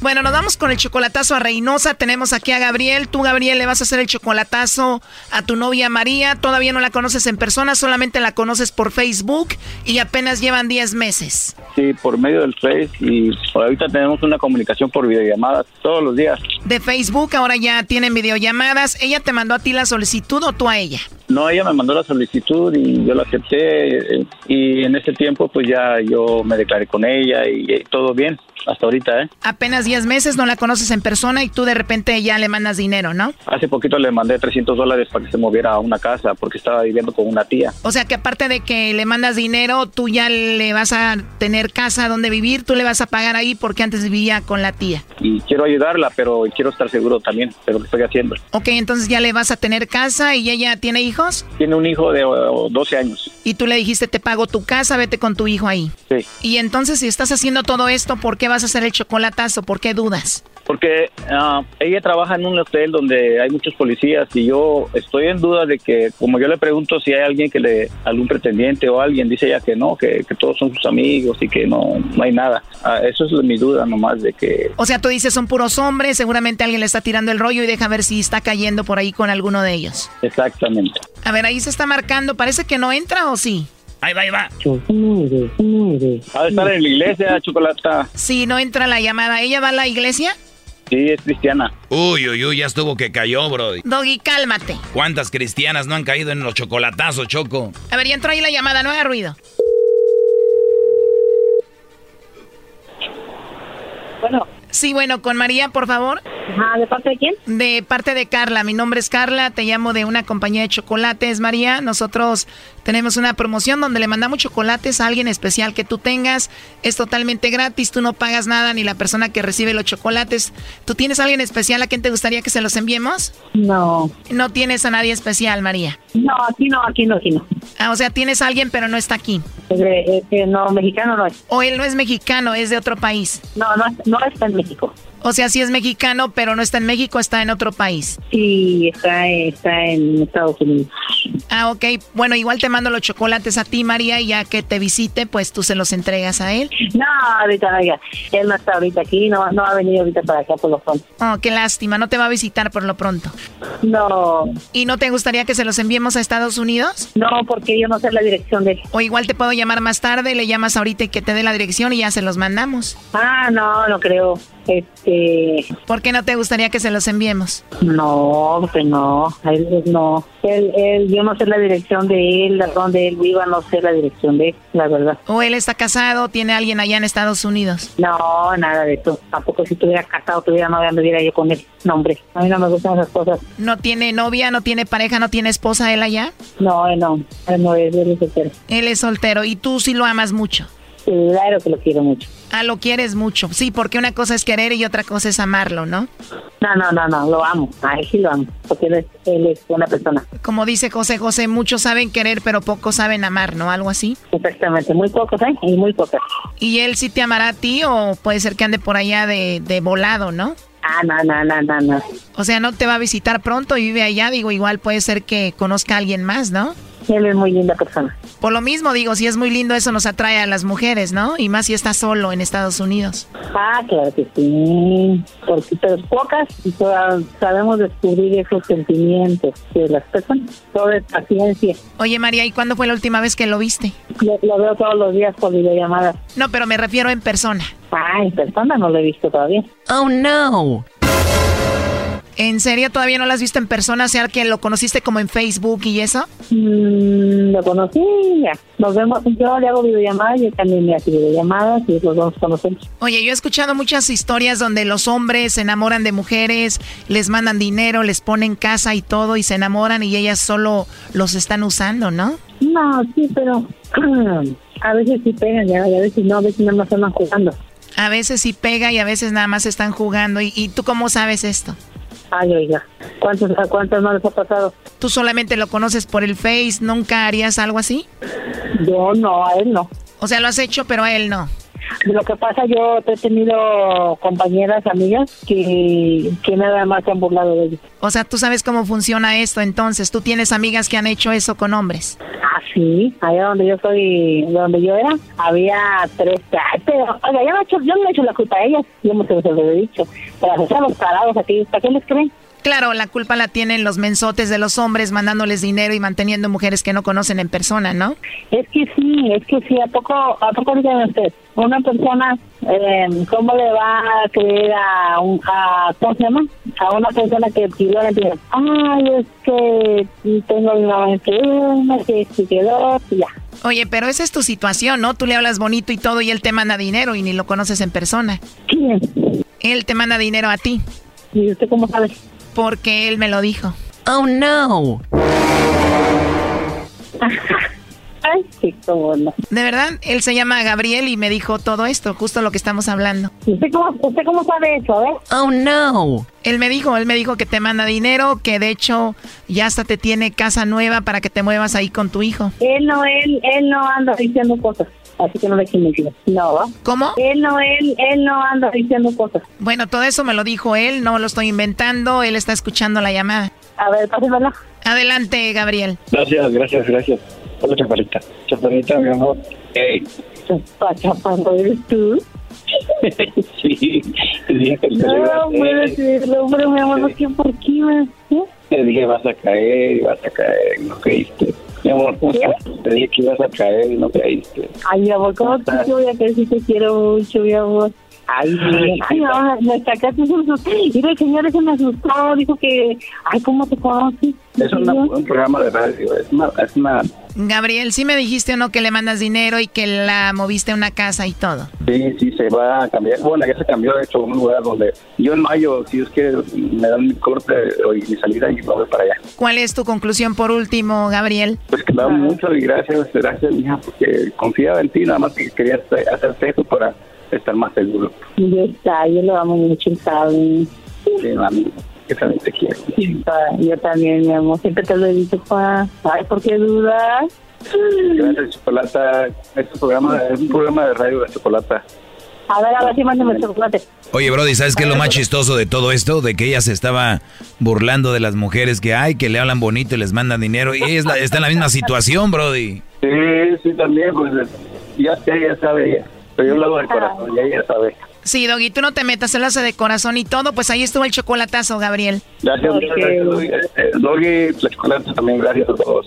Bueno, nos vamos con el chocolatazo a Reynosa. Tenemos aquí a Gabriel. Tú, Gabriel, le vas a hacer el chocolatazo a tu novia María. Todavía no la conoces en persona, solamente la conoces por Facebook y apenas llevan 10 meses. Sí, por medio del Face y ahorita tenemos una comunicación por videollamadas todos los días. De Facebook, ahora ya tienen videollamadas. ¿Ella te mandó a ti la solicitud o tú a ella? No, ella me mandó la solicitud y yo la acepté eh, y en ese tiempo pues ya yo me declaré con ella y, y todo bien hasta ahorita, ¿eh? Apenas 10 meses, no la conoces en persona y tú de repente ya le mandas dinero, ¿no? Hace poquito le mandé 300 dólares para que se moviera a una casa porque estaba viviendo con una tía. O sea que aparte de que le mandas dinero, tú ya le vas a tener casa donde vivir, tú le vas a pagar ahí porque antes vivía con la tía. Y quiero ayudarla, pero quiero estar seguro también de lo que estoy haciendo. Ok, entonces ya le vas a tener casa y ella tiene hijos. Tiene un hijo de 12 años. Y tú le dijiste, te pago tu casa, vete con tu hijo ahí. Sí. Y entonces si estás haciendo todo esto, ¿por qué vas a hacer el chocolatazo? ¿Por qué dudas? Porque uh, ella trabaja en un hotel donde hay muchos policías y yo estoy en duda de que, como yo le pregunto si hay alguien que le, algún pretendiente o alguien, dice ella que no, que, que todos son sus amigos y que no, no hay nada. Uh, eso es mi duda nomás de que... O sea, tú dices son puros hombres, seguramente alguien le está tirando el rollo y deja ver si está cayendo por ahí con alguno de ellos. Exactamente. A ver, ahí se está marcando, parece que no entra o sí. Ahí va, ahí va. Ha de estar en la iglesia, Chocolata. Sí, no entra la llamada. ¿Ella va a la iglesia? Sí, es cristiana. Uy, uy, uy, ya estuvo que cayó, Brody. Doggy, cálmate. ¿Cuántas cristianas no han caído en los chocolatazos, Choco? A ver, ya entró ahí la llamada, no haga ruido. Bueno. Sí, bueno, con María, por favor. Ajá, ¿de parte de quién? De parte de Carla. Mi nombre es Carla, te llamo de una compañía de chocolates, María. Nosotros tenemos una promoción donde le mandamos chocolates a alguien especial que tú tengas. Es totalmente gratis, tú no pagas nada ni la persona que recibe los chocolates. ¿Tú tienes a alguien especial a quien te gustaría que se los enviemos? No. No tienes a nadie especial, María. No, aquí no, aquí no, aquí no. Ah, o sea, tienes a alguien pero no está aquí. Eh, eh, no, mexicano no es. O él no es mexicano, es de otro país. No, no, no está en México. O sea, sí es mexicano, pero no está en México, está en otro país. Sí, está, está en Estados Unidos. Ah, ok. Bueno, igual te mando los chocolates a ti, María, y ya que te visite, pues tú se los entregas a él. No, ahorita, oiga, él no está ahorita aquí, no, no ha venido ahorita para acá por lo pronto. Oh, qué lástima, no te va a visitar por lo pronto. No. ¿Y no te gustaría que se los enviemos a Estados Unidos? No, porque yo no sé la dirección de él. O igual te puedo llamar más tarde, le llamas ahorita y que te dé la dirección y ya se los mandamos. Ah, no, no creo. Este... ¿Por qué no te gustaría que se los enviemos? No, pues no, él no. Él, él, yo no sé la dirección de él, donde él viva, no sé la dirección de él, la verdad. ¿O él está casado, tiene alguien allá en Estados Unidos? No, nada de eso. Tampoco si estuviera casado, tuviera novia, anduviera yo con él. No, hombre, a mí no me gustan esas cosas. ¿No tiene novia, no tiene pareja, no tiene esposa él allá? No, él no, él no es, él es soltero. Él es soltero y tú sí lo amas mucho. Claro que lo quiero mucho. Ah, lo quieres mucho. Sí, porque una cosa es querer y otra cosa es amarlo, ¿no? No, no, no, no, lo amo. A él sí lo amo, porque él es, él es una persona. Como dice José José, muchos saben querer, pero pocos saben amar, ¿no? Algo así. Exactamente, muy pocos, ¿eh? Y muy pocos. ¿Y él sí te amará a ti o puede ser que ande por allá de, de volado, no? Ah, no, no, no, no, no. O sea, no te va a visitar pronto y vive allá, digo, igual puede ser que conozca a alguien más, ¿no? Él es muy linda persona. Por lo mismo, digo, si es muy lindo, eso nos atrae a las mujeres, ¿no? Y más si está solo en Estados Unidos. Ah, claro que sí. Porque pero pocas y todas sabemos descubrir esos sentimientos de las personas. Todo es paciencia. Oye, María, ¿y cuándo fue la última vez que lo viste? Lo, lo veo todos los días por videollamadas. No, pero me refiero en persona. Ah, en persona no lo he visto todavía. Oh, no. ¿En serio todavía no lo has visto en persona? O sea, que lo conociste como en Facebook y eso. Mm, lo conocí, ya. Nos vemos, yo le hago videollamadas y él también me hace videollamadas y los dos conocemos. Oye, yo he escuchado muchas historias donde los hombres se enamoran de mujeres, les mandan dinero, les ponen casa y todo y se enamoran y ellas solo los están usando, ¿no? No, sí, pero a veces sí pegan y a veces no, a veces nada más andan jugando. A veces sí pega y a veces nada más están jugando. ¿Y, tú cómo sabes esto? Ay, oiga, ¿cuántos, ¿a cuántos no les ha pasado? ¿Tú solamente lo conoces por el Face? ¿Nunca harías algo así? Yo no, a él no. O sea, lo has hecho, pero a él no. Lo que pasa, yo he tenido compañeras, amigas, que, que nada más se han burlado de ellos. O sea, tú sabes cómo funciona esto, entonces. ¿Tú tienes amigas que han hecho eso con hombres? Ah, sí. Allá donde yo soy, donde yo era, había tres. Pero, oiga, yo no, he hecho, yo no he hecho la culpa a ellas. Yo me se lo he dicho. Pero los parados aquí, ¿para qué les creen? Claro, la culpa la tienen los mensotes de los hombres mandándoles dinero y manteniendo mujeres que no conocen en persona, ¿no? Es que sí, es que sí. ¿A poco, a poco digan usted? Una persona, eh, ¿cómo le va a creer a, un, a, ¿cómo se llama? A una persona que pidió la dinero. Ay, es que tengo una enferma, que se quedó, y ya. Oye, pero esa es tu situación, ¿no? Tú le hablas bonito y todo y él te manda dinero y ni lo conoces en persona. ¿Quién? Él te manda dinero a ti. ¿Y usted cómo sabe? Porque él me lo dijo. Oh no. Ay, sí, cómo no. De verdad, él se llama Gabriel y me dijo todo esto, justo lo que estamos hablando. ¿Usted cómo, usted cómo sabe eso, eh? Oh no. Él me dijo, él me dijo que te manda dinero, que de hecho ya hasta te tiene casa nueva para que te muevas ahí con tu hijo. Él no, él, él no anda diciendo cosas así que no le mentir. No. ¿Cómo? Él no, él, él no anda diciendo cosas. Bueno, todo eso me lo dijo él, no lo estoy inventando, él está escuchando la llamada. A ver, pásemela. Adelante, Gabriel. Gracias, gracias, gracias. Hola, chaparrita. Chaparita, mi amor. Hey. Chapa, ¿eres tú? sí, dije que No, puede decirlo, pero mi amor, ¿por qué? ¿Por qué? Te dije, vas a caer y vas a caer, no creíste. Mi amor, Te dije que ibas a caer y no caíste. Ay, mi amor, ¿cómo te voy a creer si te quiero mucho, mi amor? Ay, ay, no, me sacaste un Y el señor se me asustó, dijo que, ay, ¿cómo te conoces? Es un programa de radio, es una, es una... Gabriel, ¿sí me dijiste o no que le mandas dinero y que la moviste a una casa y todo? Sí, sí, se va a cambiar. Bueno, ya se cambió, de hecho, a un lugar donde yo en mayo, si Dios quiere, me dan mi corte y mi salida y me voy para allá. ¿Cuál es tu conclusión por último, Gabriel? Pues que me da mucho y gracias, gracias, hija, porque confiaba en ti, nada más que quería hacer eso para estar más seguro. Ya está, yo lo amo mucho, ¿sabes? Sí, mami, que también te quiero. yo también, mi amor, siempre te lo he dicho, pa. Ay, ¿por qué dudas? Gracias, Chocolata. Este programa es un programa de radio de Chocolata. A ver, a ver si mándame el chocolate. Oye, Brody, ¿sabes qué es lo más chistoso de todo esto? De que ella se estaba burlando de las mujeres que hay, que le hablan bonito y les mandan dinero. Y ella está en la misma situación, Brody. Sí, sí, también, pues ya, ya sabe ella yo lo hago de corazón, ya ella sabe. Sí, Doggy, tú no te metas, él hace de corazón y todo, pues ahí estuvo el chocolatazo, Gabriel. Gracias, gracias, Doggy. Eh, la chocolate también, gracias a todos.